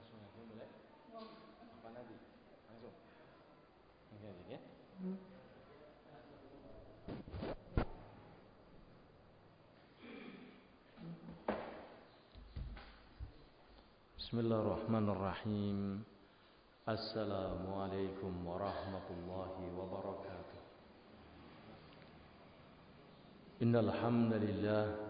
apa nanti langsung ini aja ya. Bismillahirrahmanirrahim Assalamualaikum warahmatullahi wabarakatuh Innalhamdulillah.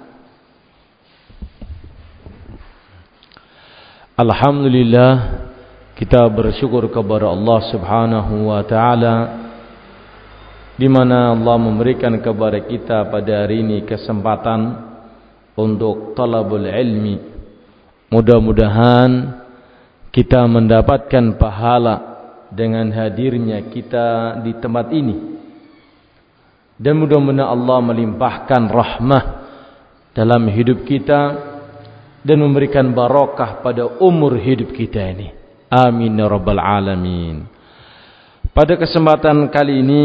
Alhamdulillah kita bersyukur kepada Allah Subhanahu wa taala di mana Allah memberikan kepada kita pada hari ini kesempatan untuk talabul ilmi Mudah-mudahan kita mendapatkan pahala dengan hadirnya kita di tempat ini. Dan mudah-mudahan Allah melimpahkan rahmah dalam hidup kita dan memberikan barakah pada umur hidup kita ini. Amin ya rabbal alamin. Pada kesempatan kali ini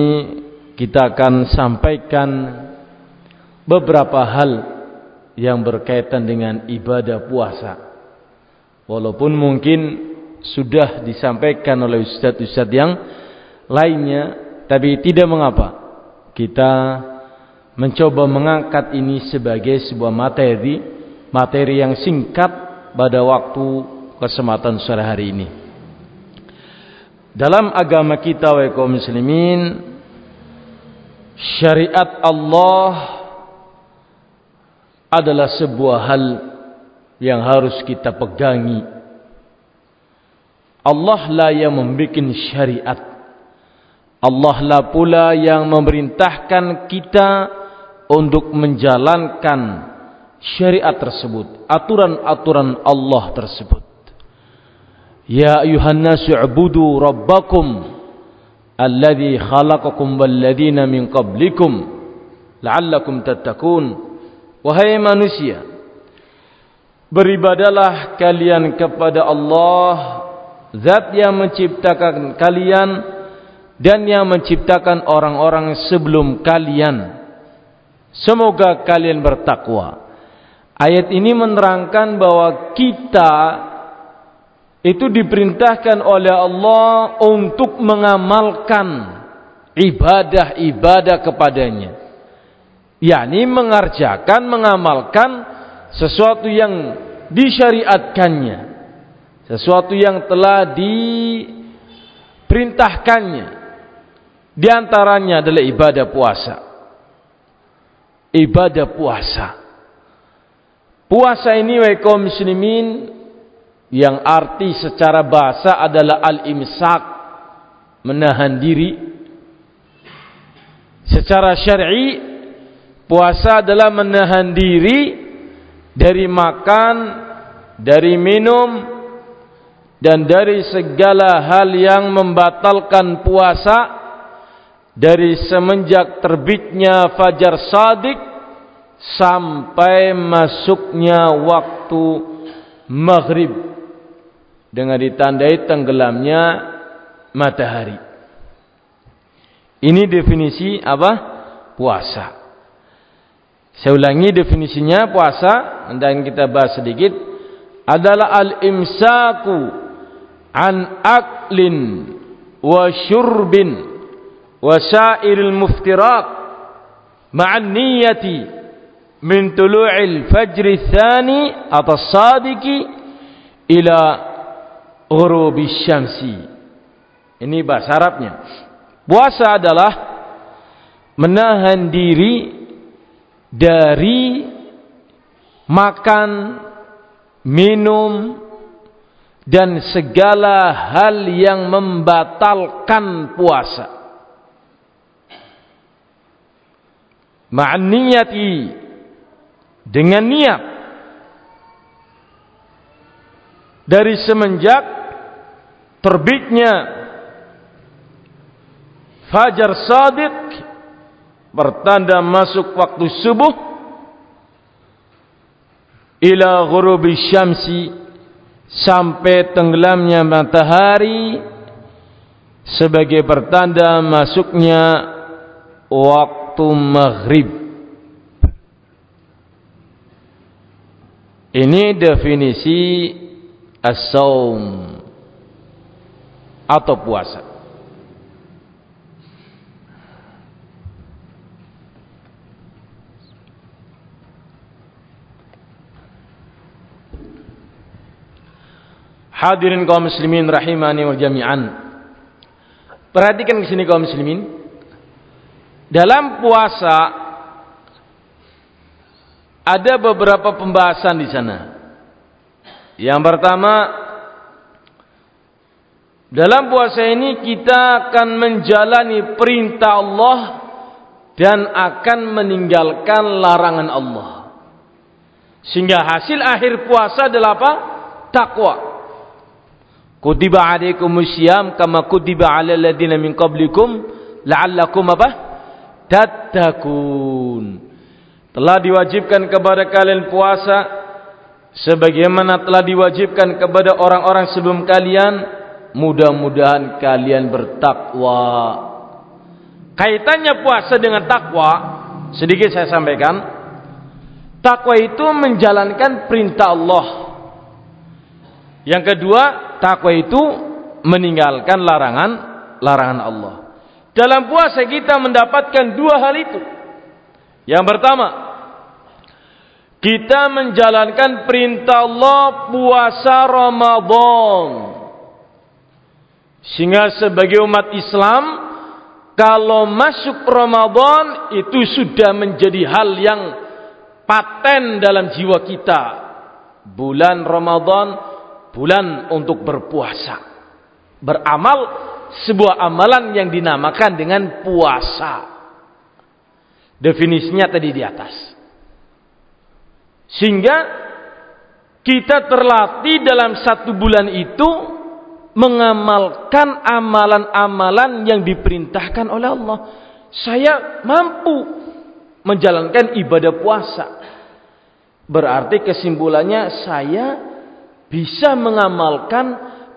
kita akan sampaikan beberapa hal yang berkaitan dengan ibadah puasa. Walaupun mungkin sudah disampaikan oleh ustadz-ustadz yang lainnya, tapi tidak mengapa. Kita mencoba mengangkat ini sebagai sebuah materi, materi yang singkat pada waktu kesempatan sore hari ini. Dalam agama kita wa kaum muslimin, syariat Allah adalah sebuah hal yang harus kita pegangi. Allah lah yang membuat syariat. Allah lah pula yang memerintahkan kita untuk menjalankan syariat tersebut, aturan-aturan Allah tersebut. Ya ayuhan nasu ubudu rabbakum alladhi khalaqakum walladhina min qablikum la'allakum tattaqun. Wahai manusia, Beribadalah kalian kepada Allah Zat yang menciptakan kalian Dan yang menciptakan orang-orang sebelum kalian Semoga kalian bertakwa Ayat ini menerangkan bahwa kita Itu diperintahkan oleh Allah Untuk mengamalkan ibadah-ibadah kepadanya. Yakni mengerjakan mengamalkan sesuatu yang disyariatkannya. Sesuatu yang telah diperintahkannya. Di antaranya adalah ibadah puasa. Ibadah puasa puasa ini wa kaum muslimin yang arti secara bahasa adalah al-imsak menahan diri. Secara syar'i puasa adalah menahan diri dari makan dari minum dan dari segala hal yang membatalkan puasa dari semenjak terbitnya fajar sadik sampai masuknya waktu maghrib dengan ditandai tenggelamnya matahari. Ini definisi apa? Puasa. Saya ulangi definisinya puasa dan kita bahas sedikit adalah al-imsaku an aklin wa syurbin wa sa'iril muftirat ma'an niyati min tulu'il fajri thani atau sadiki ila ghurubi syamsi. Ini bahasa Arabnya. Puasa adalah menahan diri dari makan, minum, dan segala hal yang membatalkan puasa. Ma'niyati dengan niat. Dari semenjak terbitnya fajar sadiq bertanda masuk waktu subuh ila ghurubi syamsi sampai tenggelamnya matahari sebagai pertanda masuknya waktu maghrib ini definisi as-saum atau puasa. Hadirin kaum muslimin rahimani wal jami'an. Perhatikan di sini kaum muslimin. Dalam puasa ada beberapa pembahasan di sana. Yang pertama dalam puasa ini kita akan menjalani perintah Allah dan akan meninggalkan larangan Allah. Sehingga hasil akhir puasa adalah apa? Takwa. Kutiba alaikumus syiyam kama kutiba alal ladzina min qablikum la'allakum apa? Tattaqun. Telah diwajibkan kepada kalian puasa sebagaimana telah diwajibkan kepada orang-orang sebelum kalian mudah-mudahan kalian bertakwa. Kaitannya puasa dengan takwa, sedikit saya sampaikan. Takwa itu menjalankan perintah Allah. Yang kedua, takwa itu meninggalkan larangan larangan Allah. Dalam puasa kita mendapatkan dua hal itu. Yang pertama, kita menjalankan perintah Allah puasa Ramadan. Sehingga sebagai umat Islam kalau masuk Ramadan itu sudah menjadi hal yang paten dalam jiwa kita. Bulan Ramadan bulan untuk berpuasa. Beramal sebuah amalan yang dinamakan dengan puasa. Definisinya tadi di atas. Sehingga kita terlatih dalam satu bulan itu mengamalkan amalan-amalan yang diperintahkan oleh Allah. Saya mampu menjalankan ibadah puasa. Berarti kesimpulannya saya bisa mengamalkan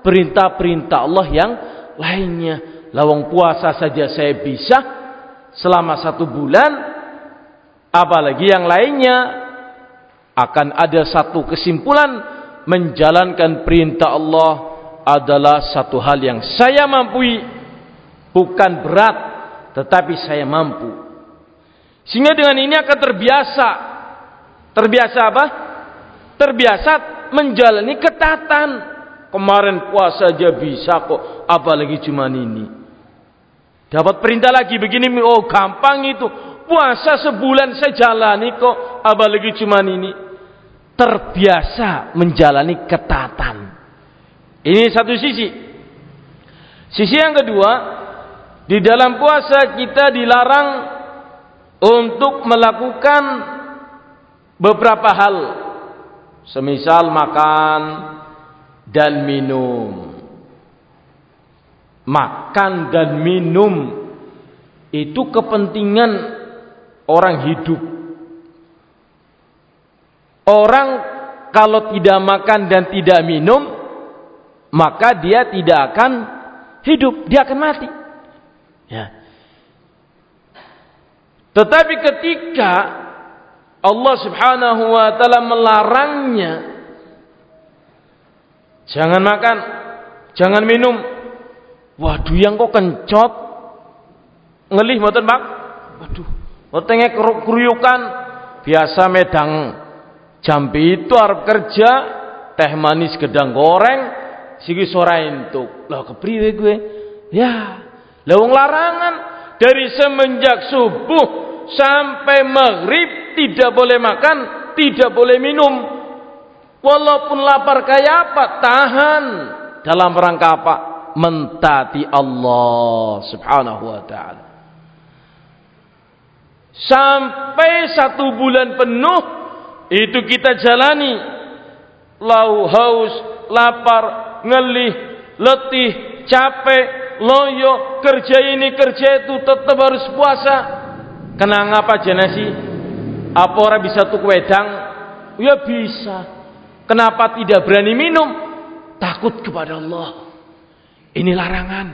perintah-perintah Allah yang lainnya. Lawang puasa saja saya bisa selama satu bulan. Apalagi yang lainnya akan ada satu kesimpulan menjalankan perintah Allah adalah satu hal yang saya mampu bukan berat tetapi saya mampu. Sehingga dengan ini akan terbiasa. Terbiasa apa? Terbiasa menjalani ketatan. Kemarin puasa aja bisa kok, apalagi cuma ini. Dapat perintah lagi begini, oh gampang itu. Puasa sebulan saya jalani kok, apalagi cuma ini. Terbiasa menjalani ketatan. Ini satu sisi. Sisi yang kedua, di dalam puasa kita dilarang untuk melakukan beberapa hal. Semisal makan, dan minum. Makan dan minum itu kepentingan orang hidup. Orang kalau tidak makan dan tidak minum, maka dia tidak akan hidup, dia akan mati. Ya. Tetapi ketika Allah Subhanahu wa taala melarangnya Jangan makan, jangan minum. Waduh yang kok kencot. Ngelih mboten, Pak? Waduh. Wetenge keruyukan biasa medang jampi itu arep kerja teh manis gedang goreng sigi sore entuk. Lah kepriwe gue? Ya, lawang larangan dari semenjak subuh sampai maghrib tidak boleh makan, tidak boleh minum. Walaupun lapar kayak apa, tahan. Dalam rangka apa? Mentati Allah subhanahu wa ta'ala. Sampai satu bulan penuh, itu kita jalani. Lau haus, lapar, ngelih, letih, capek, loyo, kerja ini, kerja itu, tetap harus puasa. Kenapa jenasi? Apa orang bisa tuh wedang? Ya bisa. Kenapa tidak berani minum? Takut kepada Allah. Ini larangan.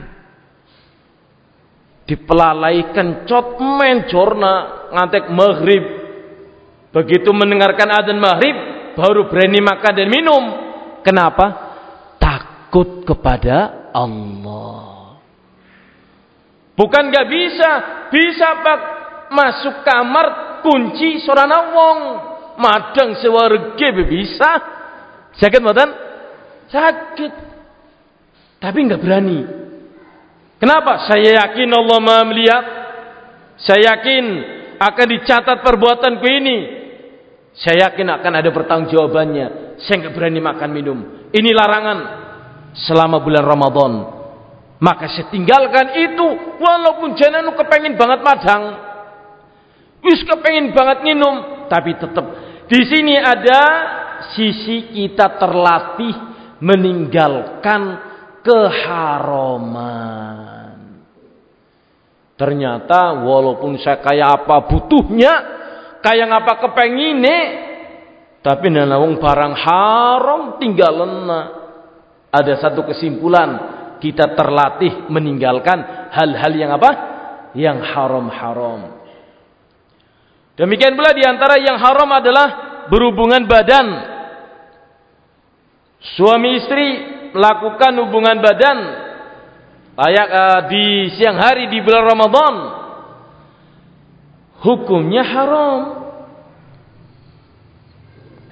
Dipelalai kencot mencorna ngantek maghrib. Begitu mendengarkan adzan maghrib baru berani makan dan minum. Kenapa? Takut kepada Allah. Bukan gak bisa, bisa pak masuk kamar kunci sorana wong madang sewarga bisa. Sakit mboten? Sakit. Tapi enggak berani. Kenapa? Saya yakin Allah Maha melihat. Saya yakin akan dicatat perbuatanku ini. Saya yakin akan ada pertanggungjawabannya. Saya enggak berani makan minum. Ini larangan selama bulan Ramadan. Maka saya tinggalkan itu walaupun jangan kepengen banget madang. Wis kepengen banget minum, tapi tetap di sini ada sisi kita terlatih meninggalkan keharaman. Ternyata walaupun saya kayak apa butuhnya, kayak apa kepengine, tapi nanawung barang haram tinggal lena. Ada satu kesimpulan, kita terlatih meninggalkan hal-hal yang apa? Yang haram-haram. Demikian pula di antara yang haram adalah berhubungan badan Suami istri melakukan hubungan badan layak uh, di siang hari di bulan Ramadan. Hukumnya haram.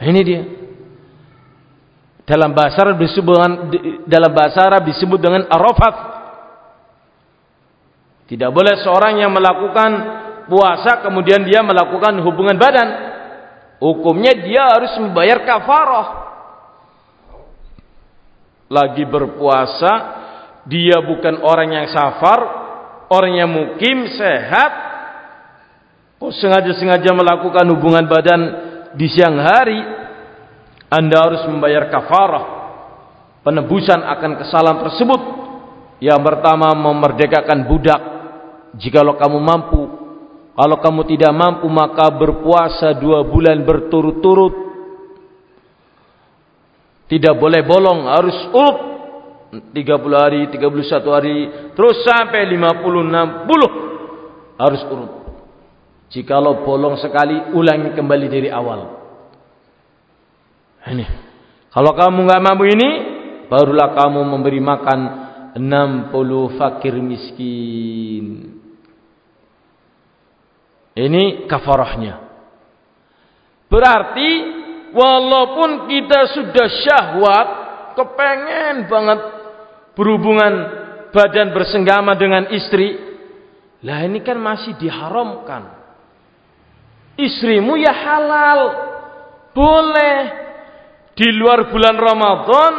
Ini dia. Dalam bahasa Arab disebut dengan, dalam bahasa Arab disebut dengan arafat. Tidak boleh seorang yang melakukan puasa kemudian dia melakukan hubungan badan. Hukumnya dia harus membayar kafarah lagi berpuasa, dia bukan orang yang safar, orang yang mukim, sehat, kok sengaja-sengaja melakukan hubungan badan di siang hari, Anda harus membayar kafarah, penebusan akan kesalahan tersebut. Yang pertama memerdekakan budak, jikalau kamu mampu. Kalau kamu tidak mampu maka berpuasa dua bulan berturut-turut tidak boleh bolong, harus urut 30 hari, 31 hari, terus sampai 50, 60 harus urut. Jikalau bolong sekali, ulangi kembali dari awal. Ini. Kalau kamu nggak mampu ini, barulah kamu memberi makan 60 fakir miskin. Ini kafarahnya. Berarti walaupun kita sudah syahwat, kepengen banget berhubungan badan bersenggama dengan istri, lah ini kan masih diharamkan. Istrimu ya halal, boleh di luar bulan Ramadan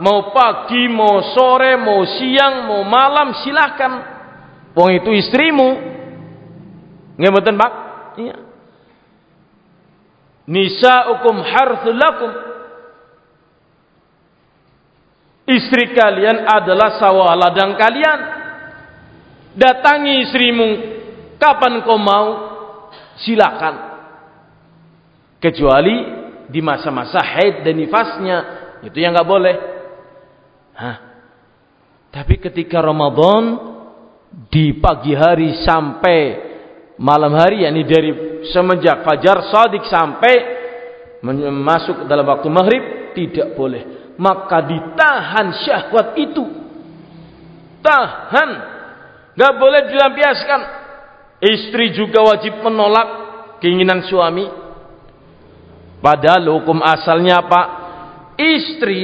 mau pagi, mau sore, mau siang, mau malam silahkan. Wong itu istrimu. Mboten, Pak? Iya. Nisa'ukum harthul lakum. Istri kalian adalah sawah ladang kalian. Datangi istrimu kapan kau mau, silakan. Kecuali di masa-masa haid dan nifasnya, itu yang nggak boleh. Hah. Tapi ketika Ramadan di pagi hari sampai malam hari yakni dari semenjak fajar sadik sampai masuk dalam waktu maghrib tidak boleh maka ditahan syahwat itu tahan nggak boleh dilampiaskan istri juga wajib menolak keinginan suami. Padahal hukum asalnya apa? Istri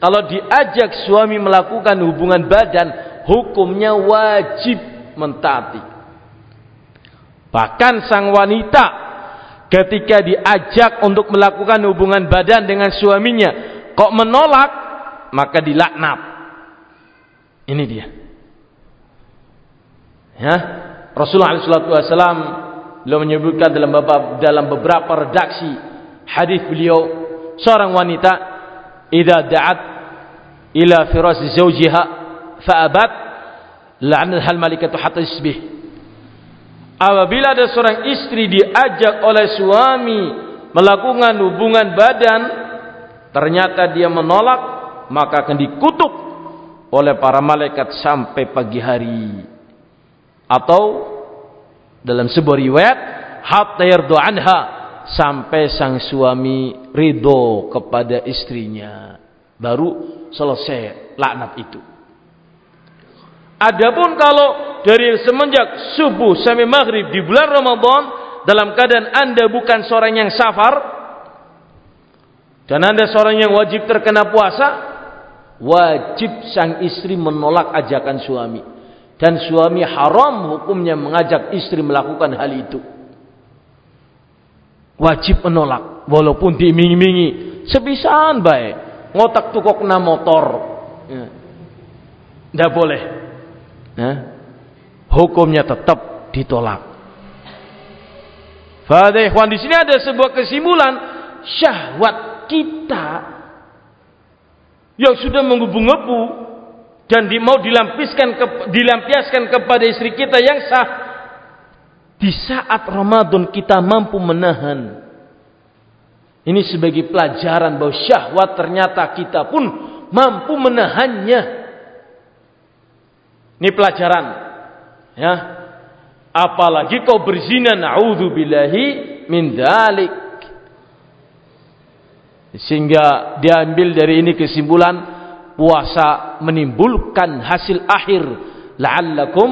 kalau diajak suami melakukan hubungan badan hukumnya wajib mentaati. Bahkan sang wanita ketika diajak untuk melakukan hubungan badan dengan suaminya kok menolak? Maka dilaknat. Ini dia. Ya, Rasulullah SAW beliau menyebutkan dalam beberapa, dalam beberapa redaksi hadis beliau seorang wanita idza da'at ila firas zawjiha fa'abat la'anatha al-malikatu hatta yusbih Apabila ada seorang istri diajak oleh suami melakukan hubungan badan, ternyata dia menolak, maka akan dikutuk oleh para malaikat sampai pagi hari. Atau dalam sebuah riwayat, hatta yardu anha sampai sang suami ridho kepada istrinya. Baru selesai laknat itu. Adapun kalau dari semenjak subuh sampai maghrib di bulan Ramadan dalam keadaan anda bukan seorang yang safar dan anda seorang yang wajib terkena puasa, wajib sang istri menolak ajakan suami dan suami haram hukumnya mengajak istri melakukan hal itu. Wajib menolak walaupun diiming-imingi sebisaan baik ngotak tukok na motor. Ya. boleh ya, hukumnya tetap ditolak. Pada ikhwan di sini ada sebuah kesimpulan syahwat kita yang sudah menggebu-gebu dan di, mau dilampiskan ke, dilampiaskan kepada istri kita yang sah di saat Ramadan kita mampu menahan ini sebagai pelajaran bahwa syahwat ternyata kita pun mampu menahannya ini pelajaran. Ya. Apalagi kau berzina naudzubillahi min dalik. Sehingga diambil dari ini kesimpulan puasa menimbulkan hasil akhir la'allakum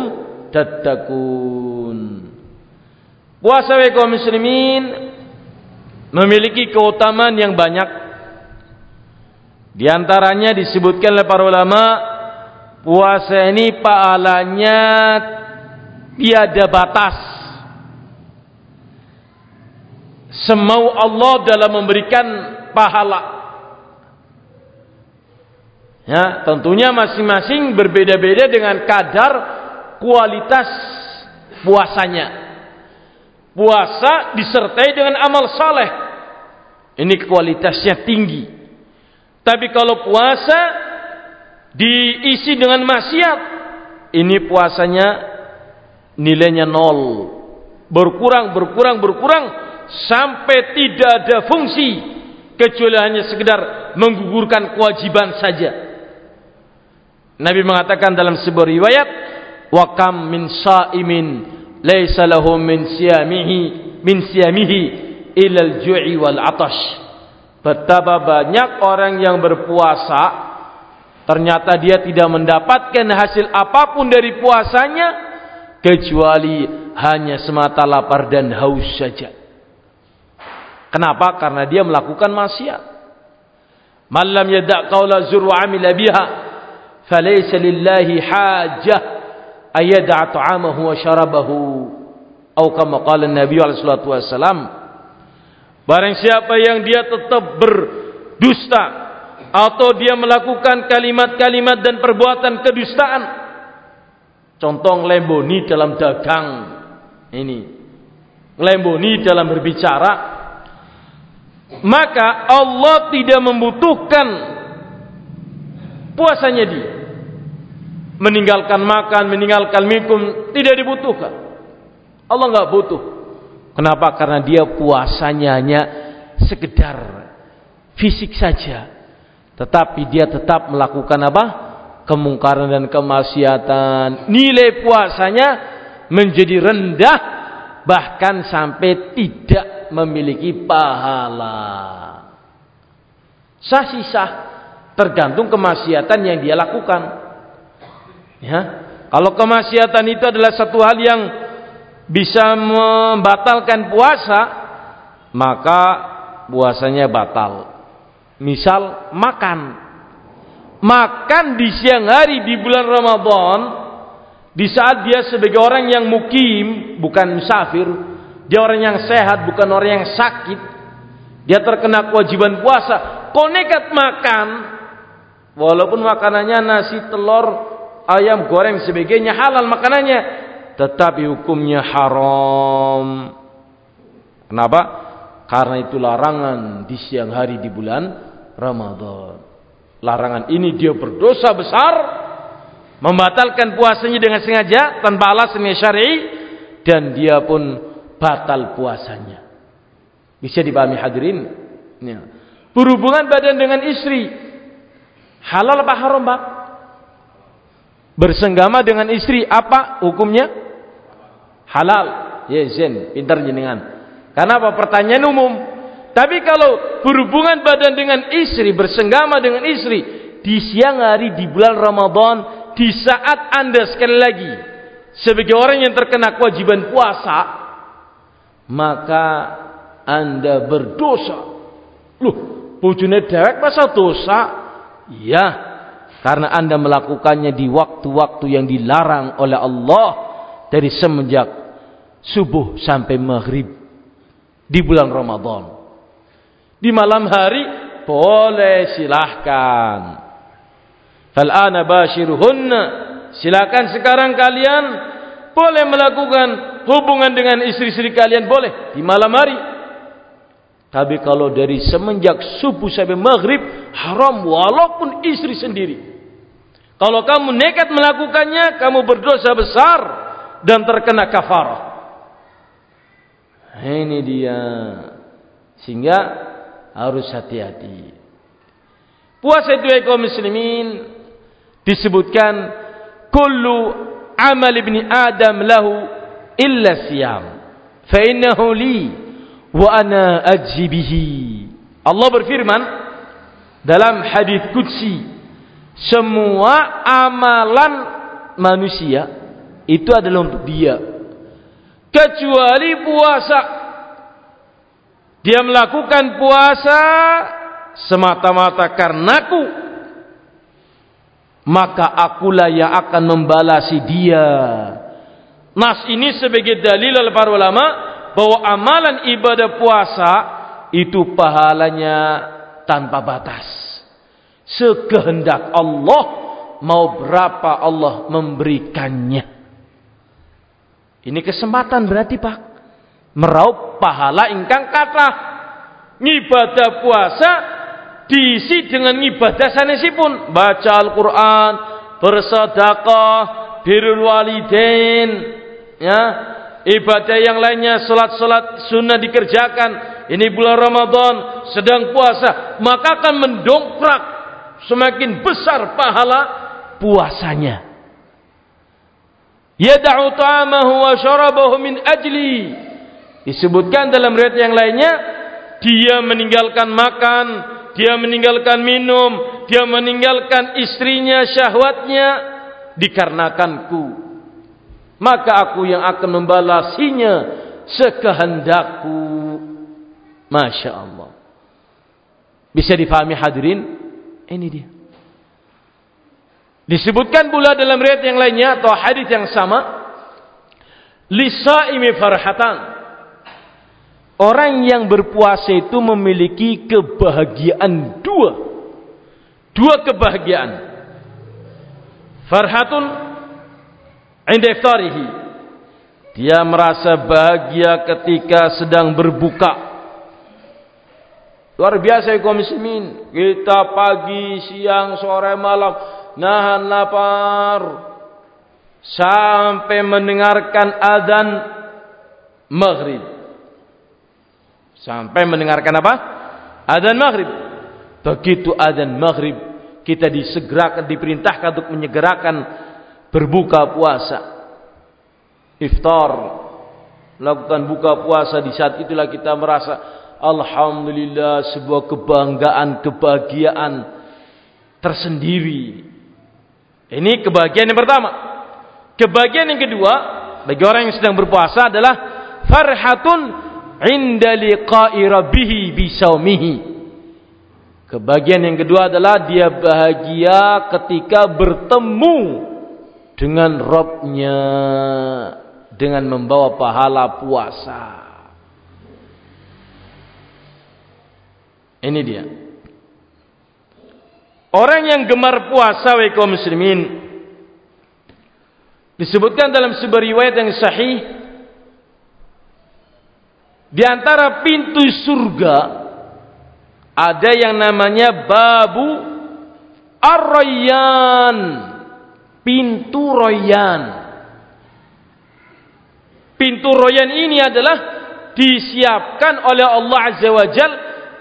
tattaqun. Puasa kaum muslimin memiliki keutamaan yang banyak. Di antaranya disebutkan oleh para ulama puasa ini pahalanya tiada batas semau Allah dalam memberikan pahala ya tentunya masing-masing berbeda-beda dengan kadar kualitas puasanya. Puasa disertai dengan amal saleh. Ini kualitasnya tinggi. Tapi kalau puasa diisi dengan maksiat ini puasanya nilainya nol. Berkurang berkurang berkurang sampai tidak ada fungsi kecuali hanya sekedar menggugurkan kewajiban saja Nabi mengatakan dalam sebuah riwayat wa kam min sa'imin laisa lahu min siyamihi min siyamihi ila al-ju'i wal 'atash betapa banyak orang yang berpuasa Ternyata dia tidak mendapatkan hasil apa pun dari puasanya kecuali hanya semata lapar dan haus saja. Kenapa? Karena dia melakukan maksiat. Malam yada' qawla zur wa amila falaysa lillahi hajah ayada' ta'amahu wa syarabahu atau kama qala Nabi alaihi salatu wasalam barang siapa yang dia tetap berdusta atau dia melakukan kalimat-kalimat dan perbuatan kedustaan contoh lemboni dalam dagang ini lemboni dalam berbicara maka Allah tidak membutuhkan puasanya dia. Meninggalkan makan, meninggalkan minum tidak dibutuhkan. Allah nggak butuh. Kenapa? Karena dia puasanya hanya sekedar fisik saja. Tetapi dia tetap melakukan apa? Kemungkaran dan kemaksiatan. Nilai puasanya menjadi rendah bahkan sampai tidak memiliki pahala. Sah sih sah, tergantung kemaksiatan yang dia lakukan. Ya, kalau kemaksiatan itu adalah satu hal yang bisa membatalkan puasa, maka puasanya batal. Misal makan. Makan di siang hari di bulan Ramadan di saat dia sebagai orang yang mukim, bukan musafir, dia orang yang sehat, bukan orang yang sakit. Dia terkena kewajiban puasa. Kau nekat makan, walaupun makanannya nasi, telur, ayam goreng sebagainya halal makanannya, tetapi hukumnya haram. Kenapa? Karena itu larangan di siang hari di bulan Ramadan. Larangan ini dia berdosa besar, membatalkan puasanya dengan sengaja tanpa alasan syar'i dan dia pun batal puasanya. Bisa dipahami hadirin? Ya. Berhubungan badan dengan istri halal apa haram, Pak? Bersenggama dengan istri apa hukumnya? Halal. Ya, zen, pintar jenengan. Karena apa? Pertanyaan umum. Tapi kalau berhubungan badan dengan istri, bersenggama dengan istri di siang hari di bulan Ramadan, di saat Anda sekali lagi sebagai orang yang terkena kewajiban puasa, maka anda berdosa. Loh, bojone dewek masa dosa? Iya, karena anda melakukannya di waktu-waktu yang dilarang oleh Allah dari semenjak subuh sampai maghrib di bulan Ramadan. Di malam hari boleh silahkan. Fal'ana bashiruhunna. Silakan sekarang kalian boleh melakukan hubungan dengan istri-istri kalian boleh di malam hari. Tapi kalau dari semenjak subuh sampai maghrib haram walaupun istri sendiri. Kalau kamu nekat melakukannya, kamu berdosa besar dan terkena kafarah. Ini dia. Sehingga harus hati-hati. Puasa itu kaum muslimin disebutkan kullu amal ibni Adam lahu illa siyam. Fa innahu li wa ana ajzi bihi. Allah berfirman dalam hadis qudsi semua amalan manusia itu adalah untuk dia kecuali puasa dia melakukan puasa semata-mata karenaku maka akulah yang akan membalasi dia. Nas ini sebagai dalil oleh para ulama bahwa amalan ibadah puasa itu pahalanya tanpa batas. Sekehendak Allah mau berapa Allah memberikannya. Ini kesempatan berarti Pak. Meraup pahala ingkang kata. Ngibadah puasa diisi dengan ibadah sanesipun baca Al-Qur'an bersedekah walidain ya ibadah yang lainnya salat-salat sunnah dikerjakan. Ini bulan Ramadan sedang puasa. Maka akan mendongkrak semakin besar pahala puasanya. Yad'u ta'amahu wa syarabahu min ajli. Disebutkan dalam riwayat yang lainnya dia meninggalkan makan dia meninggalkan minum, dia meninggalkan istrinya, syahwatnya dikarenakanku. Maka aku yang akan membalasinya sekehendakku. Masya Allah. Bisa difahami hadirin? Ini dia. Disebutkan pula dalam riwayat yang lainnya atau hadis yang sama, lisaimi farhatan. Orang yang berpuasa itu memiliki kebahagiaan dua. Dua kebahagiaan. Farhatun inda. Dia merasa bahagia ketika sedang berbuka. Luar biasa ya kaum muslimin. Kita pagi, siang, sore, malam nahan lapar sampai mendengarkan adzan maghrib. Sampai mendengarkan apa? Adzan maghrib. Begitu adzan maghrib, kita disegerakan, diperintahkan untuk menyegerakan berbuka puasa. Iftar. Lakukan buka puasa di saat itulah kita merasa Alhamdulillah sebuah kebanggaan, kebahagiaan tersendiri. Ini kebahagiaan yang pertama. Kebahagiaan yang kedua bagi orang yang sedang berpuasa adalah farhatun inda liqa'i rabbih bisaumihi. Kebahagiaan yang kedua adalah dia bahagia ketika bertemu dengan Robnya dengan membawa pahala puasa. Ini dia. Orang yang gemar puasa wa kaum muslimin Disebutkan dalam sebuah riwayat yang sahih di antara pintu surga ada yang namanya babu ar-rayyan, pintu royan. Pintu royan ini adalah disiapkan oleh Allah Azza wa Jal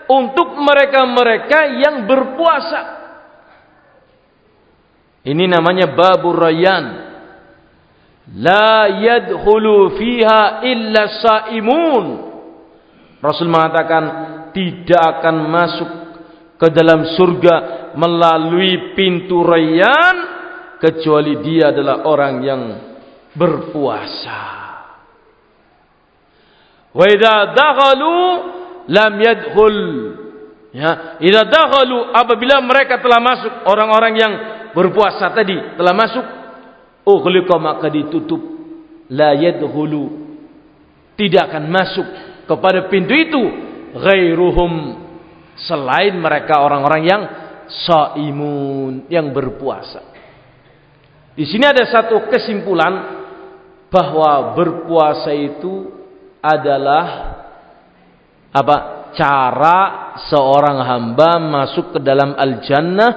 untuk mereka-mereka yang berpuasa. Ini namanya babu royan. La yadkhulu fiha illa saimun. Rasul mengatakan tidak akan masuk ke dalam surga melalui pintu rayyan kecuali dia adalah orang yang berpuasa. Wa idza dakhalu lam yadkhul ya idza dakhalu apabila mereka telah masuk orang-orang yang berpuasa tadi telah masuk ughliqa maka ditutup la yadkhulu tidak akan masuk kepada pintu itu ghairuhum selain mereka orang-orang yang saimun yang berpuasa. Di sini ada satu kesimpulan bahwa berpuasa itu adalah apa? cara seorang hamba masuk ke dalam al-jannah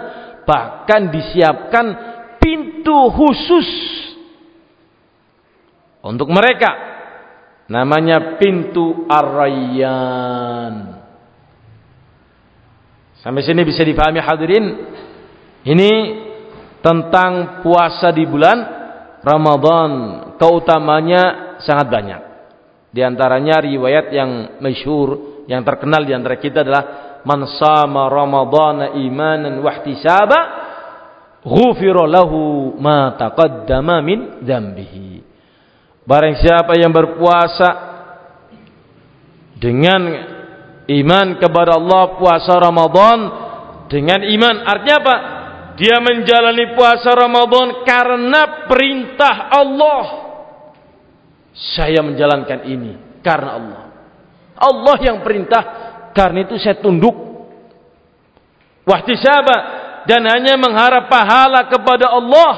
bahkan disiapkan pintu khusus untuk mereka. Namanya pintu Ar-Rayyan. Sampai sini bisa dipahami hadirin? Ini tentang puasa di bulan Ramadan keutamanya sangat banyak di antaranya riwayat yang masyhur yang terkenal di antara kita adalah man sama ramadhana imanan wahtisaba ghufira lahu ma taqaddama min dzambihi. Barang siapa yang berpuasa dengan iman kepada Allah puasa Ramadan dengan iman artinya apa? Dia menjalani puasa Ramadan karena perintah Allah. Saya menjalankan ini karena Allah. Allah yang perintah, karena itu saya tunduk. Wahtisaba. Dan hanya mengharap pahala kepada Allah.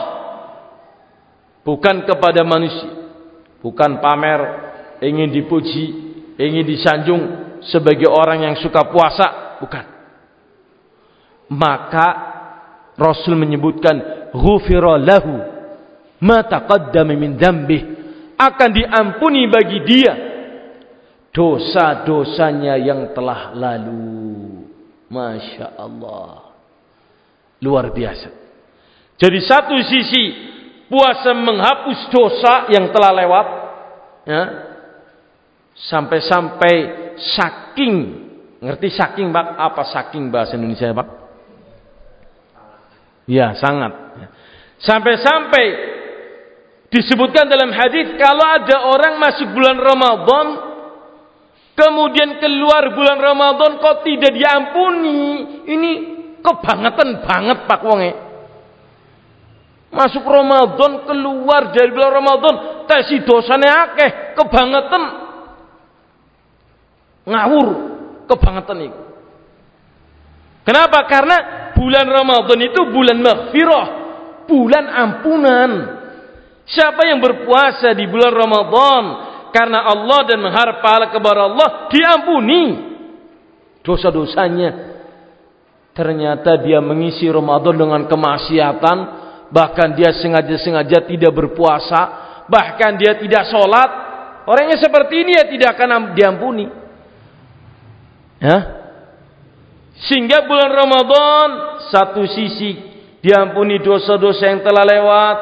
Bukan kepada manusia. Bukan pamer. Ingin dipuji. Ingin disanjung. Sebagai orang yang suka puasa. Bukan. Maka Rasul menyebutkan ghufira lahu ma taqaddama min dzambih akan diampuni bagi dia dosa-dosanya yang telah lalu Masya Allah Luar biasa. Jadi satu sisi puasa menghapus dosa yang telah lewat. Ya. Sampai-sampai saking. Ngerti saking Pak? Apa saking bahasa Indonesia Pak? Ya sangat. Sampai-sampai Disebutkan dalam hadis kalau ada orang masuk bulan Ramadan kemudian keluar bulan Ramadan kok tidak diampuni, ini kebangetan banget Pak Wonge. Masuk Ramadan keluar dari bulan Ramadan tesi dosane akeh, kebangetan. Ngawur, kebangetan itu. Kenapa? Karena bulan Ramadan itu bulan maghfirah, bulan ampunan. Siapa yang berpuasa di bulan Ramadan karena Allah dan mengharap pahala kepada Allah, diampuni dosa-dosanya. Ternyata dia mengisi Ramadan dengan kemaksiatan, bahkan dia sengaja-sengaja tidak berpuasa, bahkan dia tidak sholat. Orangnya seperti ini ya tidak akan diampuni. Ya, sehingga bulan Ramadan satu sisi diampuni dosa-dosa yang telah lewat,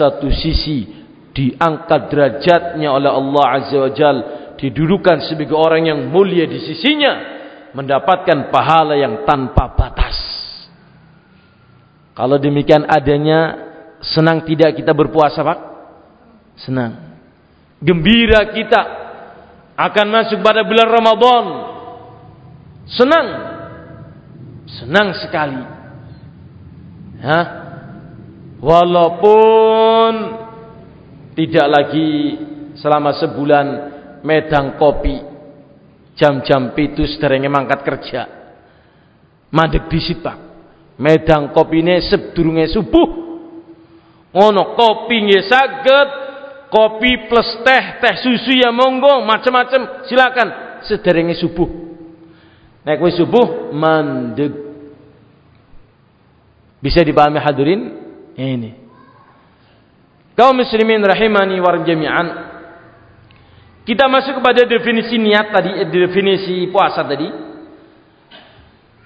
satu sisi diangkat derajatnya oleh Allah Azza wa Jal, didudukan sebagai orang yang mulia di sisinya, mendapatkan pahala yang tanpa batas. Kalau demikian adanya, senang tidak kita berpuasa, Pak? Senang. Gembira kita akan masuk pada bulan Ramadan. Senang senang sekali. Hah? Walaupun tidak lagi selama sebulan medang kopi jam-jam pitu sederenge mangkat kerja. Mandek disipak. Medang kopine sedurunge subuh. Ngono kopi nggih saged kopi plus teh, teh susu ya monggo, macam-macam silakan sederenge subuh. Nek wis subuh mandeg. Bisa dipahami hadirin? Ini. Kaum muslimin rahimani war jami'an. Kita masuk kepada definisi niat tadi, eh, definisi puasa tadi.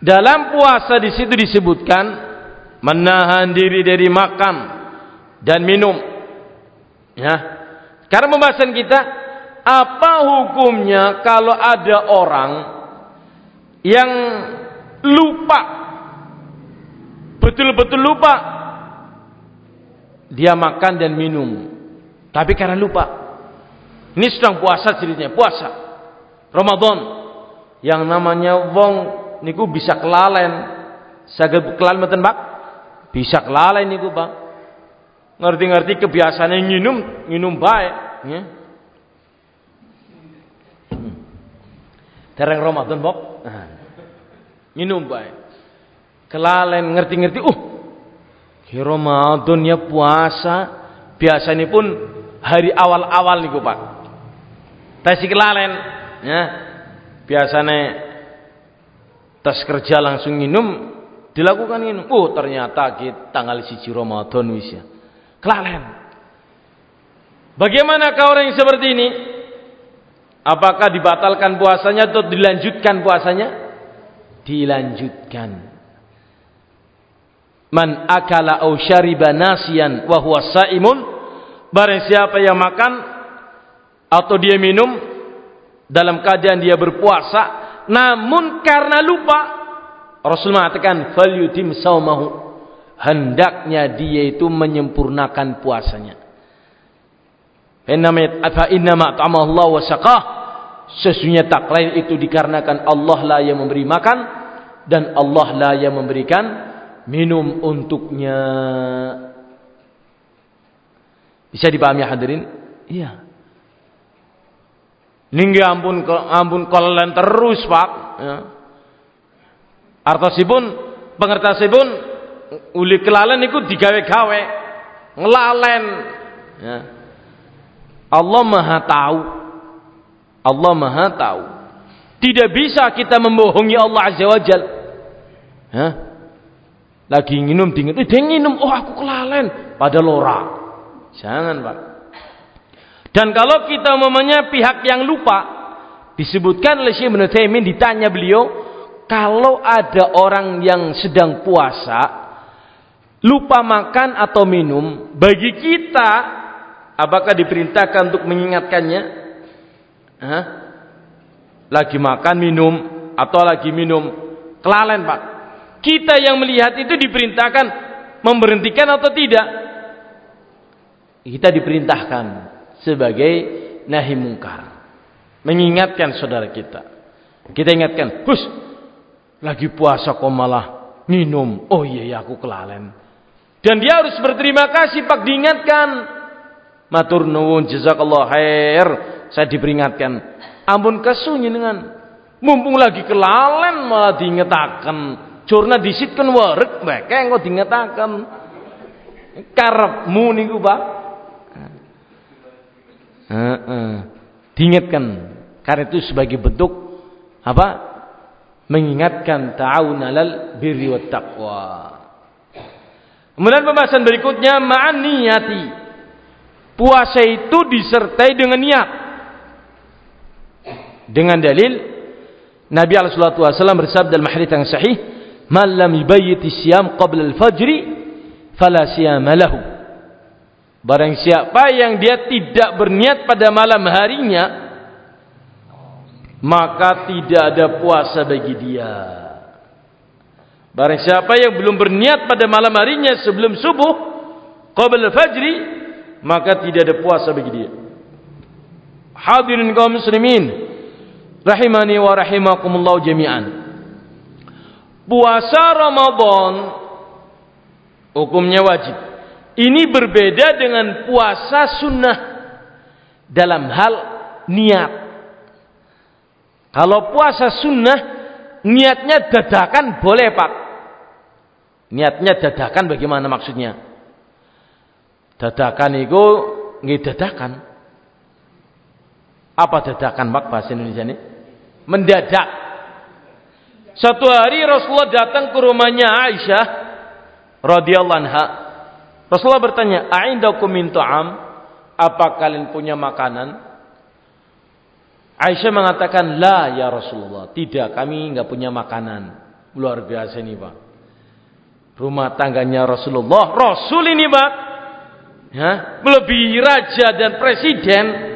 Dalam puasa di situ disebutkan menahan diri dari makan dan minum. Ya. Karena pembahasan kita apa hukumnya kalau ada orang yang lupa. Betul-betul lupa. Dia makan dan minum. Tapi karena lupa. Ini sedang puasa ceritanya puasa. Ramadan. Yang namanya wong niku bisa kelalen. Saged kelalen mboten Pak bisa kelalen niku Pak ngerti-ngerti kebiasaannya minum minum baik ya. Hmm. Tereng Ramadan Bob. Nah minum baik. Kelalen ngerti-ngerti uh Ramadan ya puasa. Biasa ini pun hari awal-awal nih pak. Tes kelalen ya. Biasanya tes kerja langsung minum dilakukan minum oh ternyata kita tanggal siji Ramadan wis ya. Kelalen. Bagaimana kau orang yang seperti ini? Apakah dibatalkan puasanya atau dilanjutkan puasanya dilanjutkan. Man akala au syariba nasiyan wa huwa saimun barang siapa yang makan atau dia minum dalam keadaan dia berpuasa namun karena lupa Rasul mengatakan falyutim saumahu hendaknya dia itu menyempurnakan puasanya. Innama fa inna ma Allah wa saqah Sesungguhnya tak lain itu dikarenakan Allah lah yang memberi makan dan Allah lah yang memberikan minum untuknya. Bisa dipahami hadirin? Iya. Ninggi ampun ampun kolen terus, Pak. Ya. Artosipun pengertasipun uli kelalen ikut digawe-gawe, ngelalen. Ya. Allah Maha tahu Allah Maha tahu. Tidak bisa kita membohongi Allah Azza wa Jal. Hah? Lagi minum dingin, eh oh aku kelalen, pada lora. Jangan pak. Dan kalau kita memangnya pihak yang lupa, disebutkan oleh Syekh Ibn Taimin ditanya beliau, kalau ada orang yang sedang puasa, lupa makan atau minum, bagi kita, apakah diperintahkan untuk mengingatkannya? Hah? Lagi makan, minum, atau lagi minum. Kelalen pak. Kita yang melihat itu diperintahkan memberhentikan atau tidak? kita diperintahkan sebagai nahi mungkar. Mengingatkan saudara kita. Kita ingatkan, Gus, lagi puasa kok malah minum. Oh iya, ya aku kelalen. Dan dia harus berterima kasih pak diingatkan. Matur nuwun jazakallah khair. Saya diperingatkan. Ampun dengan mumpung lagi kelalen malah diingataken. Curna disitkan warek mereka kau diingataken. Karepmu niku, Pak. Heeh. Diingatkan. Karena itu sebagai bentuk apa? Mengingatkan ta'awun alal birri wat taqwa. Kemudian pembahasan berikutnya ma'an niyati. Puasa itu disertai dengan niat. Dengan dalil Nabi wasallam bersabda dalam hadis yang sahih, "Man lam yubayyiti siyam qabla al-fajri fala siyama lahu." Barang siapa yang dia tidak berniat pada malam harinya, maka tidak ada puasa bagi dia. Barang siapa yang belum berniat pada malam harinya sebelum subuh, qabla al-fajri, maka tidak ada puasa bagi dia. Hadirin kaum muslimin, rahimani wa rahimakumullah jami'an. Puasa Ramadan hukumnya wajib. Ini berbeda dengan puasa sunnah dalam hal niat. Kalau puasa sunnah niatnya dadakan boleh pak. Niatnya dadakan bagaimana maksudnya? Dadakan itu nggih dadakan. Apa dadakan pak bahasa Indonesia ini? Mendadak. Satu hari Rasulullah datang ke rumahnya Aisyah radhiyallahu anha. Rasulullah bertanya, "A'indakum min ta'am?" Apa kalian punya makanan? Aisyah mengatakan, "La ya Rasulullah." Tidak, kami enggak punya makanan. Luar biasa ini, Pak. Rumah tangganya Rasulullah, Rasul ini, Pak. Ya, melebihi raja dan presiden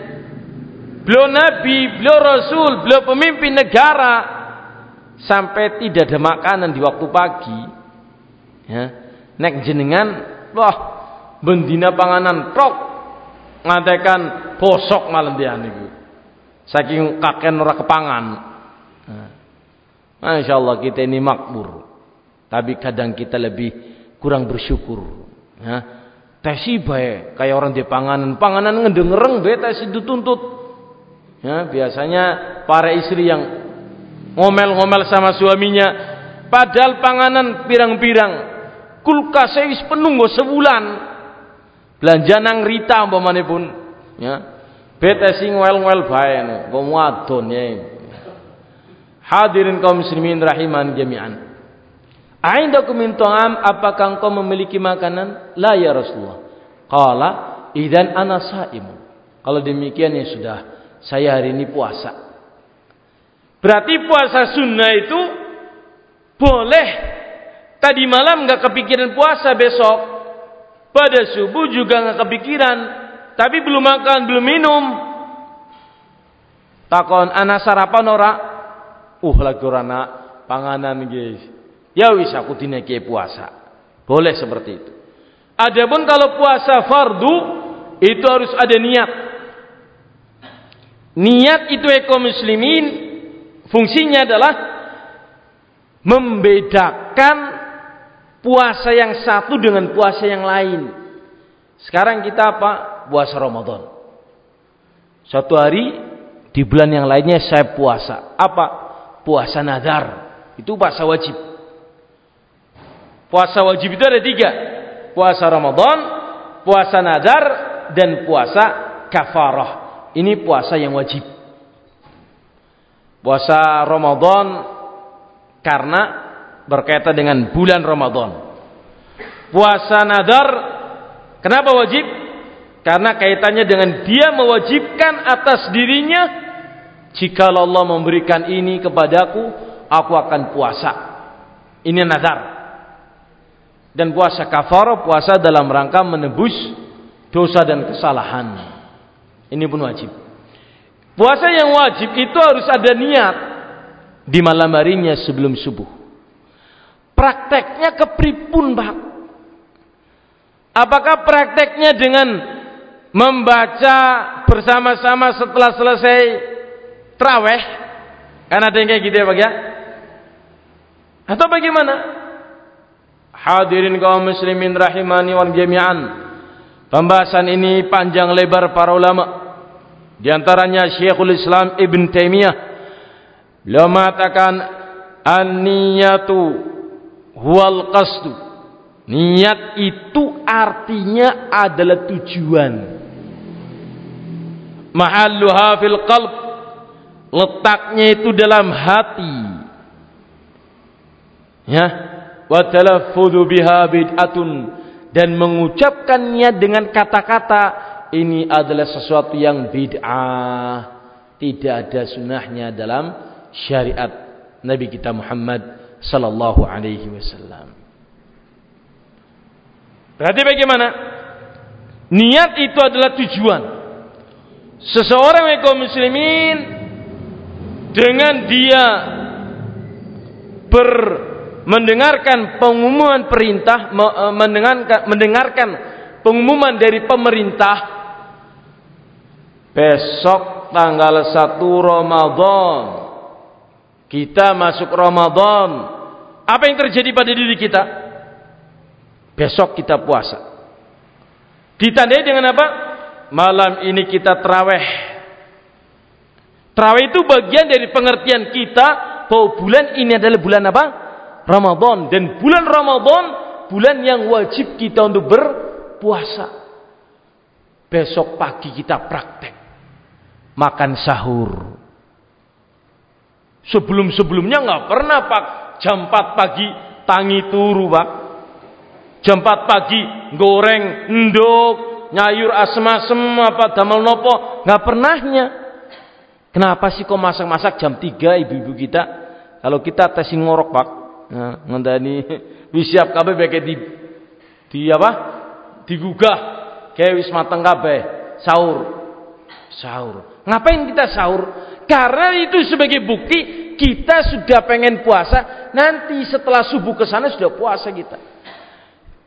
beliau nabi, beliau rasul, beliau pemimpin negara sampai tidak ada makanan di waktu pagi. Ya. Nek jenengan, wah, bendina panganan tok ngatakan bosok malam dia niku. Saking kakek ora kepangan. Nah. Masya Allah kita ini makmur. Tapi kadang kita lebih kurang bersyukur. Ya. Tesi bae kayak orang di panganan, panganan ngedengereng bae tesi dituntut Ya, biasanya para istri yang ngomel-ngomel sama suaminya, padahal panganan pirang-pirang, kulkas wis penuh sebulan. Belanja nang Rita umpamane pun, ya. Bete sing wel-wel bae ya. Hadirin kaum muslimin rahiman jami'an. Aindakum min ta'am apakah engkau memiliki makanan? La ya Rasulullah. Qala idzan ana saimun. Kalau demikian ya sudah saya hari ini puasa. Berarti puasa sunnah itu boleh tadi malam nggak kepikiran puasa besok. Pada subuh juga nggak kepikiran, tapi belum makan, belum minum. Takon anak sarapan ora? Uh lagi ora panganan guys. Ya wis aku dineki puasa. Boleh seperti itu. Adapun kalau puasa fardu itu harus ada niat. Niat itu eko muslimin fungsinya adalah membedakan puasa yang satu dengan puasa yang lain. Sekarang kita apa? Puasa Ramadan. Satu hari di bulan yang lainnya saya puasa. Apa? Puasa nadar. Itu puasa wajib. Puasa wajib itu ada tiga. Puasa Ramadan, puasa nadar, dan puasa kafarah. Ini puasa yang wajib. Puasa Ramadan karena berkaitan dengan bulan Ramadan. Puasa nadar kenapa wajib? Karena kaitannya dengan dia mewajibkan atas dirinya jika Allah memberikan ini kepadaku, aku akan puasa. Ini nadar. Dan puasa kafar, puasa dalam rangka menebus dosa dan kesalahan. Ini pun wajib. Puasa yang wajib itu harus ada niat di malam harinya sebelum subuh. Prakteknya kepripun, Pak? Apakah prakteknya dengan membaca bersama-sama setelah selesai traweh kan ada yang kayak gitu ya Pak ya atau bagaimana hadirin kaum muslimin rahimani wal jami'an pembahasan ini panjang lebar para ulama di antaranya Syekhul Islam Ibn Taimiyah beliau mengatakan an-niyatu huwal qasdu. Niat itu artinya adalah tujuan. Mahalluha fil qalb letaknya itu dalam hati. Ya? Wa talaffudhu biha bid'atun. Dan mengucapkannya dengan kata-kata ini adalah sesuatu yang bid'ah. Tidak ada sunnahnya dalam syariat Nabi kita Muhammad sallallahu alaihi wasallam. Berarti bagaimana? Niat itu adalah tujuan. Seseorang kaum muslimin dengan dia ber mendengarkan pengumuman perintah e, mendengarkan mendengarkan pengumuman dari pemerintah besok tanggal 1 Ramadan kita masuk Ramadan apa yang terjadi pada diri kita besok kita puasa ditandai dengan apa malam ini kita terawih. Terawih itu bagian dari pengertian kita bahwa bulan ini adalah bulan apa? Ramadan. Dan bulan Ramadan, bulan yang wajib kita untuk berpuasa. Besok pagi kita praktek. Makan sahur. Sebelum-sebelumnya nggak pernah pak. Jam 4 pagi tangi turu pak. Jam 4 pagi goreng endok nyayur asem-asem apa damel nopo. Nggak pernahnya. Kenapa sih kok masak-masak jam 3 ibu-ibu kita? Kalau kita tesin ngorok pak. Nah, ngandani wis siap kabeh baik di di apa? Digugah. Kayak wis mateng kabeh. Sahur. Sahur ngapain kita sahur karena itu sebagai bukti kita sudah pengen puasa nanti setelah subuh ke sana sudah puasa kita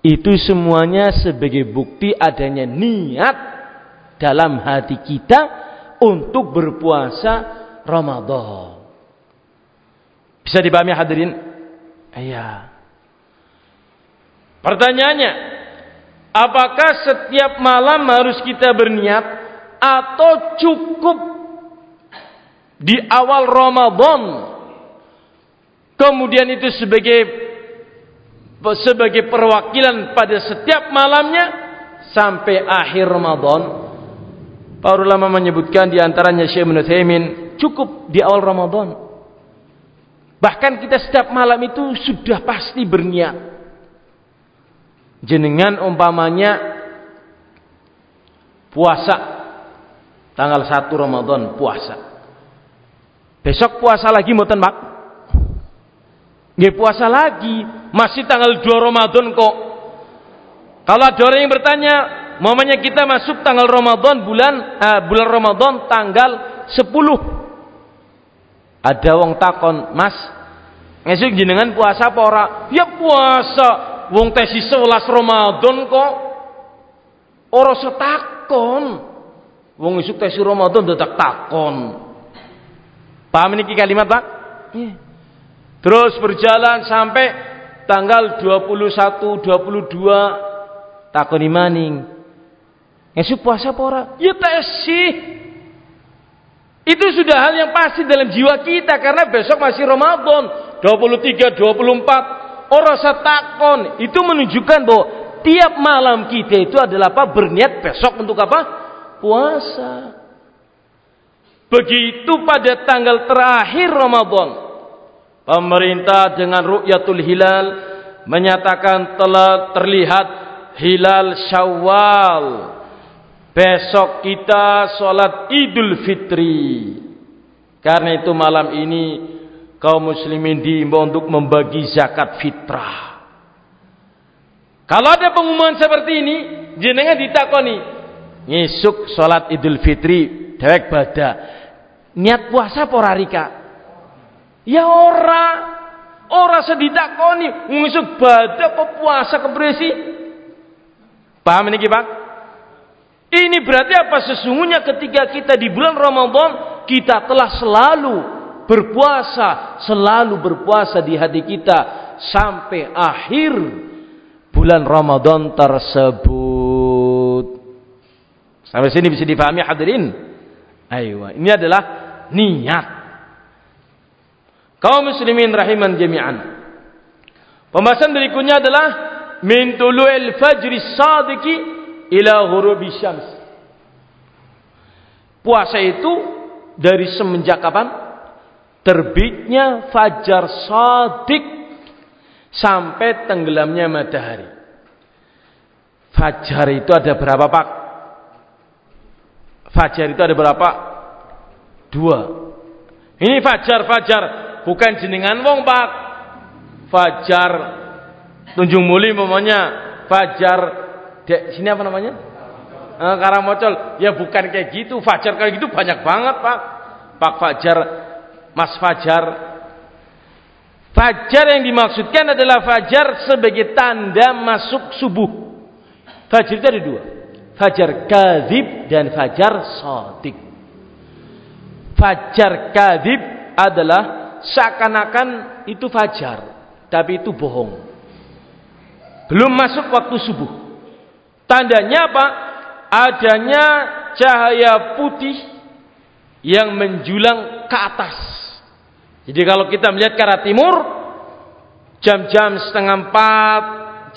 itu semuanya sebagai bukti adanya niat dalam hati kita untuk berpuasa Ramadan. Bisa dipahami hadirin? Iya. Pertanyaannya, apakah setiap malam harus kita berniat atau cukup di awal Ramadan kemudian itu sebagai sebagai perwakilan pada setiap malamnya sampai akhir Ramadan. Para ulama menyebutkan di antaranya Syekh Ibnu cukup di awal Ramadan. Bahkan kita setiap malam itu sudah pasti berniat. Jenengan umpamanya puasa tanggal 1 Ramadan puasa. Besok puasa lagi mboten Pak? Nggih puasa lagi, masih tanggal 2 Ramadan kok. Kalau ada orang yang bertanya, momennya kita masuk tanggal Ramadan bulan uh, bulan Ramadan tanggal 10. Ada wong takon, "Mas, ngesuk jenengan puasa apa ora?" "Ya puasa. Wong tesi 11 Ramadan kok." Ora setakon. Wong isuk tesi Ramadan dadak takon. Paham ini kalimat, Pak? Yeah. Terus berjalan sampai tanggal 21, 22 takoni maning. Esuk puasa apa ora? Ya sih. Itu sudah hal yang pasti dalam jiwa kita karena besok masih Ramadan 23, 24 orang setakon itu menunjukkan bahwa tiap malam kita itu adalah apa berniat besok untuk apa puasa begitu pada tanggal terakhir Ramadan Pemerintah dengan ru'yatul hilal menyatakan telah terlihat hilal Syawal. Besok kita sholat Idul Fitri. Karena itu malam ini kaum muslimin diimbau untuk membagi zakat fitrah. Kalau ada pengumuman seperti ini, jenengan ditakoni, ngisuk sholat Idul Fitri, dewek bada. Niat puasa porarika. Ya ora, ora sedidakoni ngusuk badak kok puasa kebresi. Paham ini Pak? Ini berarti apa? Sesungguhnya ketika kita di bulan Ramadan, kita telah selalu berpuasa, selalu berpuasa di hati kita sampai akhir bulan Ramadan tersebut. Sampai sini bisa dipahami hadirin? Ayo, ini adalah niat. Kaum muslimin rahiman jami'an. Pembahasan berikutnya adalah min tulu'il fajri sadiqi ila ghurubi syams. Puasa itu dari semenjak kapan? Terbitnya fajar sadik sampai tenggelamnya matahari. Fajar itu ada berapa pak? Fajar itu ada berapa? Dua. Ini fajar-fajar, bukan jenengan wong pak. Fajar Tunjung Muli mamanya Fajar Dek, sini apa namanya? Eh, Karamocol. Ya bukan kayak gitu. Fajar kayak gitu banyak banget, Pak. Pak Fajar, Mas Fajar. Fajar yang dimaksudkan adalah fajar sebagai tanda masuk subuh. Fajar itu ada dua. Fajar kadhib dan fajar sotik. Fajar kadhib adalah seakan-akan itu fajar. Tapi itu bohong. Belum masuk waktu subuh. Tandanya apa? Adanya cahaya putih yang menjulang ke atas. Jadi kalau kita melihat ke arah timur, jam-jam setengah empat,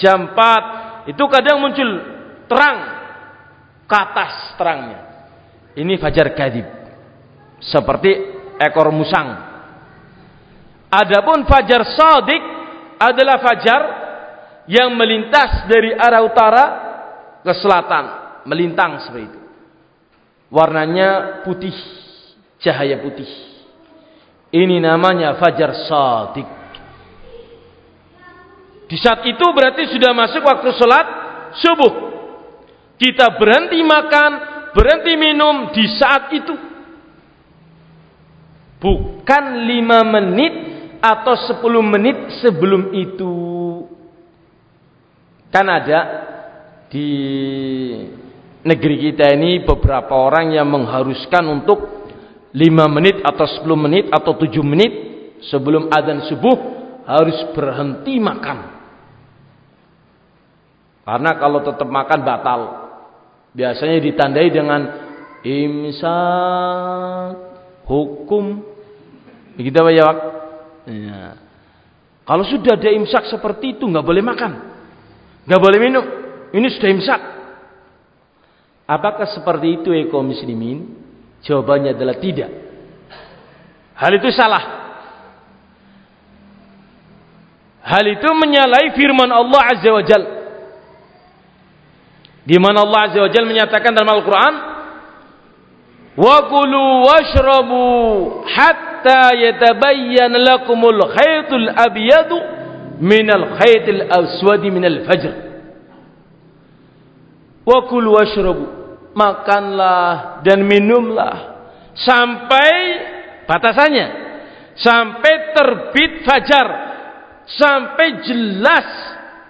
jam empat, itu kadang muncul terang ke atas terangnya. Ini fajar kadib. Seperti ekor musang. Adapun fajar sadik adalah fajar yang melintas dari arah utara ke selatan, melintang seperti itu. Warnanya putih, cahaya putih. Ini namanya fajar sadik. Di saat itu berarti sudah masuk waktu sholat subuh. Kita berhenti makan, berhenti minum di saat itu. Bukan lima menit atau sepuluh menit sebelum itu. Kan ada di negeri kita ini beberapa orang yang mengharuskan untuk lima menit atau sepuluh menit atau tujuh menit sebelum adzan subuh harus berhenti makan. Karena kalau tetap makan batal. Biasanya ditandai dengan imsak hukum. Begitu apa ya? Ya. Kalau sudah ada imsak seperti itu nggak boleh makan, nggak boleh minum. Ini sudah imsak. Apakah seperti itu eko muslimin? Jawabannya adalah tidak. Hal itu salah. Hal itu menyalahi firman Allah Azza wa Jalla. Di mana Allah Azza wa Jalla menyatakan dalam Al-Qur'an, "Wa kulu washrabu hatta yatabayyana lakumul khaytul abyadu minal khaytil aswadi minal fajr." Wa kulu washrabu, makanlah dan minumlah sampai batasannya sampai terbit fajar sampai jelas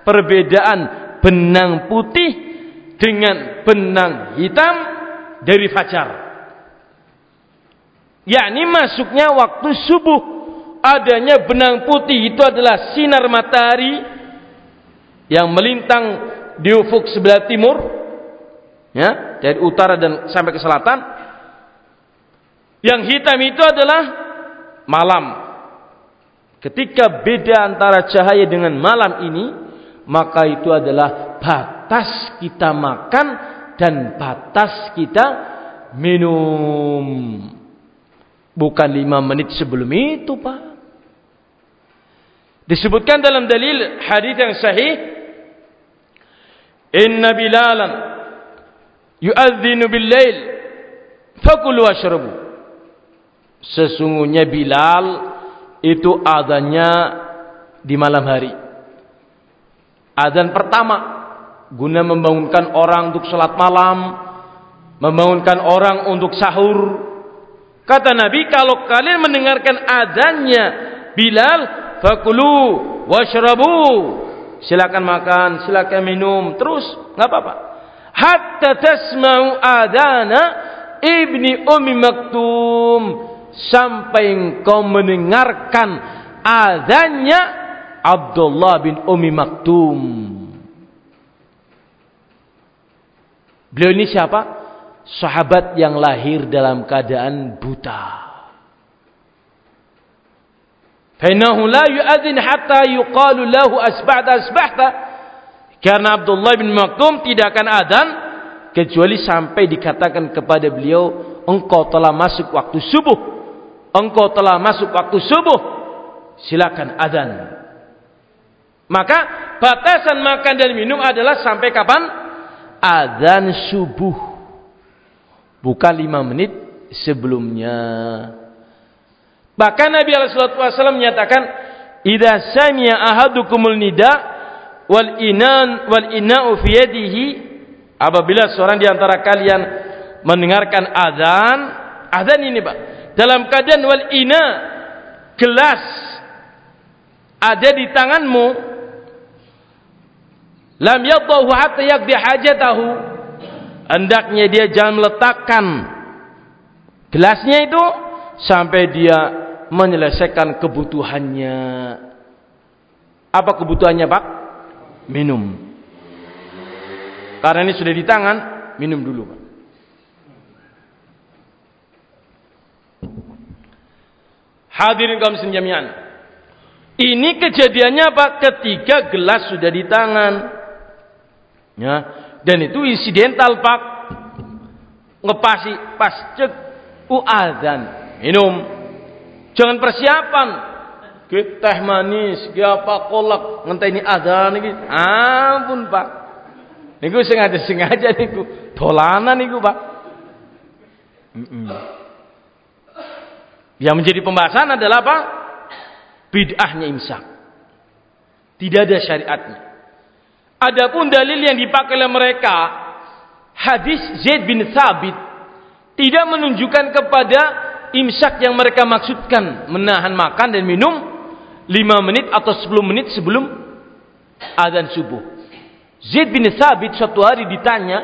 perbedaan benang putih dengan benang hitam dari fajar. Yakni masuknya waktu subuh. Adanya benang putih itu adalah sinar matahari yang melintang di ufuk sebelah timur. Ya, dari utara dan sampai ke selatan. Yang hitam itu adalah malam. Ketika beda antara cahaya dengan malam ini, maka itu adalah batas kita makan dan batas kita minum. Bukan lima menit sebelum itu, Pak. Disebutkan dalam dalil hadis yang sahih, Inna Bilalan yu'adzinu bil-lail fakulu washrabu. Sesungguhnya Bilal itu adanya di malam hari. Adzan pertama guna membangunkan orang untuk salat malam, membangunkan orang untuk sahur. Kata Nabi, kalau kalian mendengarkan adzannya Bilal, fakulu washrabu. Silakan makan, silakan minum, terus nggak apa-apa. hatta tasma'u adana ibni Ummi Maktum sampai engkau mendengarkan azannya Abdullah bin Ummi Maktum. Beliau ini siapa? Sahabat yang lahir dalam keadaan buta. Fainahu la yu'adzin hatta yuqalu lahu asbahta asbahta. Karena Abdullah bin Maktum tidak akan adzan kecuali sampai dikatakan kepada beliau, engkau telah masuk waktu subuh. Engkau telah masuk waktu subuh. Silakan adzan. Maka batasan makan dan minum adalah sampai kapan? Adzan subuh. Bukan lima menit sebelumnya. Bahkan Nabi SAW menyatakan, "Idza sami'a ahadukumul nida wal inan wal ina'u fi yadihi" Apabila seorang di antara kalian mendengarkan azan, azan ini, Pak, dalam keadaan wal ina gelas ada di tanganmu, lam yadahu hatta yaqdi hajatahu. Hendaknya dia jangan meletakkan gelasnya itu sampai dia menyelesaikan kebutuhannya. Apa kebutuhannya, Pak? Minum. Karena ini sudah di tangan, minum dulu, Pak. Hadirin kaum jami'an. Ini kejadiannya apa? Ketika gelas sudah di tangan. Ya, dan itu insidental, Pak. Ngepasi pas cek uazan, minum Jangan persiapan. Ke teh manis, apa kolak, ngenteni ada nih. Ampun, Pak. Niku sengaja-sengaja niku. Dolanan niku, Pak. Mm -mm. Yang menjadi pembahasan adalah apa? Bid'ahnya imsak. Tidak ada syariatnya. Adapun dalil yang dipakai oleh mereka, hadis Zaid bin Thabit tidak menunjukkan kepada imsak yang mereka maksudkan menahan makan dan minum 5 menit atau 10 menit sebelum azan subuh. Zaid bin Thabit suatu hari ditanya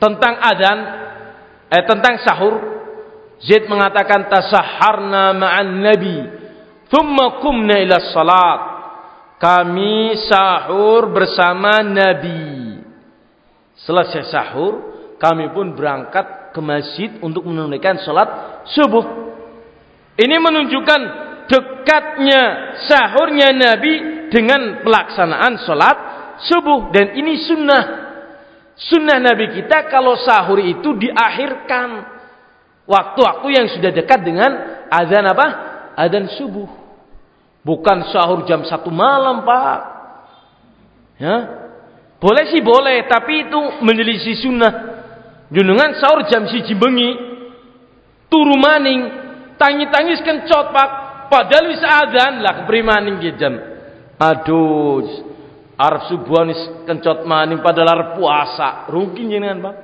tentang azan eh tentang sahur. Zaid mengatakan tasaharna ma'an nabi thumma qumna ila salat. Kami sahur bersama Nabi. Selesai sahur, kami pun berangkat ke masjid untuk menunaikan sholat subuh. Ini menunjukkan dekatnya sahurnya Nabi dengan pelaksanaan sholat subuh. Dan ini sunnah. Sunnah Nabi kita kalau sahur itu diakhirkan. Waktu-waktu yang sudah dekat dengan azan apa? Azan subuh. Bukan sahur jam satu malam pak. Ya, boleh sih boleh, tapi itu menyelisih sunnah. Junungan sahur jam siji bengi turu maning tangi-tangis kencot pak. Padahal wis adzan lah kepri maning jam aduh arep subuhan kencot maning padahal arep puasa. Rugi jenengan pak.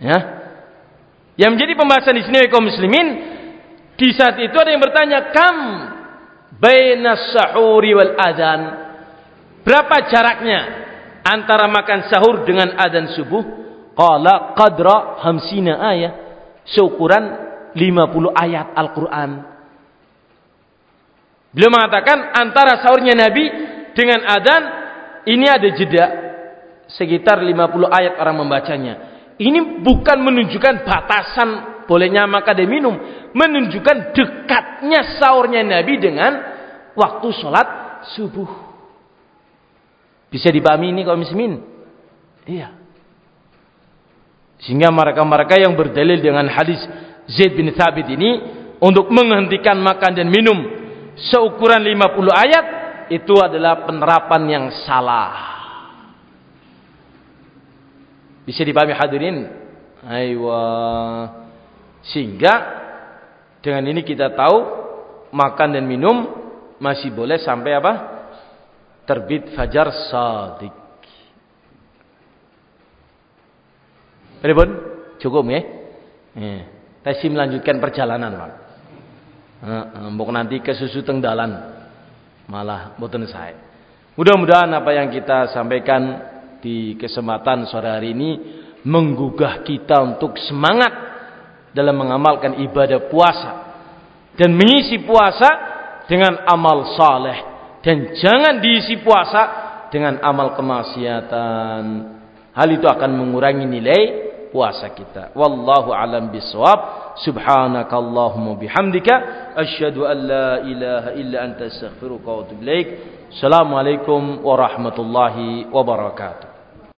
Ya? Yang menjadi pembahasan di sini kaum muslimin di saat itu ada yang bertanya kam bainas sahuri wal adzan? Berapa jaraknya antara makan sahur dengan adzan subuh? Qala qadra hamsina ayat. Seukuran 50 ayat Al-Qur'an. Beliau mengatakan antara sahurnya Nabi dengan adzan ini ada jeda sekitar 50 ayat orang membacanya. Ini bukan menunjukkan batasan bolehnya makan dan minum menunjukkan dekatnya sahurnya Nabi dengan waktu sholat subuh bisa dipahami ini kaum muslimin? Iya. Sehingga mereka-mereka yang berdalil dengan hadis Zaid bin Thabit ini untuk menghentikan makan dan minum seukuran 50 ayat itu adalah penerapan yang salah. Bisa dipahami hadirin? Aywa. Sehingga dengan ini kita tahu makan dan minum masih boleh sampai apa? terbit fajar sadik. Pripun? Cukup ya? Eh, Tesi melanjutkan perjalanan, Pak. Mbok nanti ke susu tengdalan. Malah mboten saya. Mudah-mudahan apa yang kita sampaikan di kesempatan sore hari ini menggugah kita untuk semangat dalam mengamalkan ibadah puasa dan mengisi puasa dengan amal saleh dan jangan diisi puasa dengan amal kemaksiatan. Hal itu akan mengurangi nilai puasa kita. Wallahu alam bisawab. Subhanakallahumma bihamdika asyhadu an la ilaha illa anta astaghfiruka wa atubu. Assalamualaikum warahmatullahi wabarakatuh.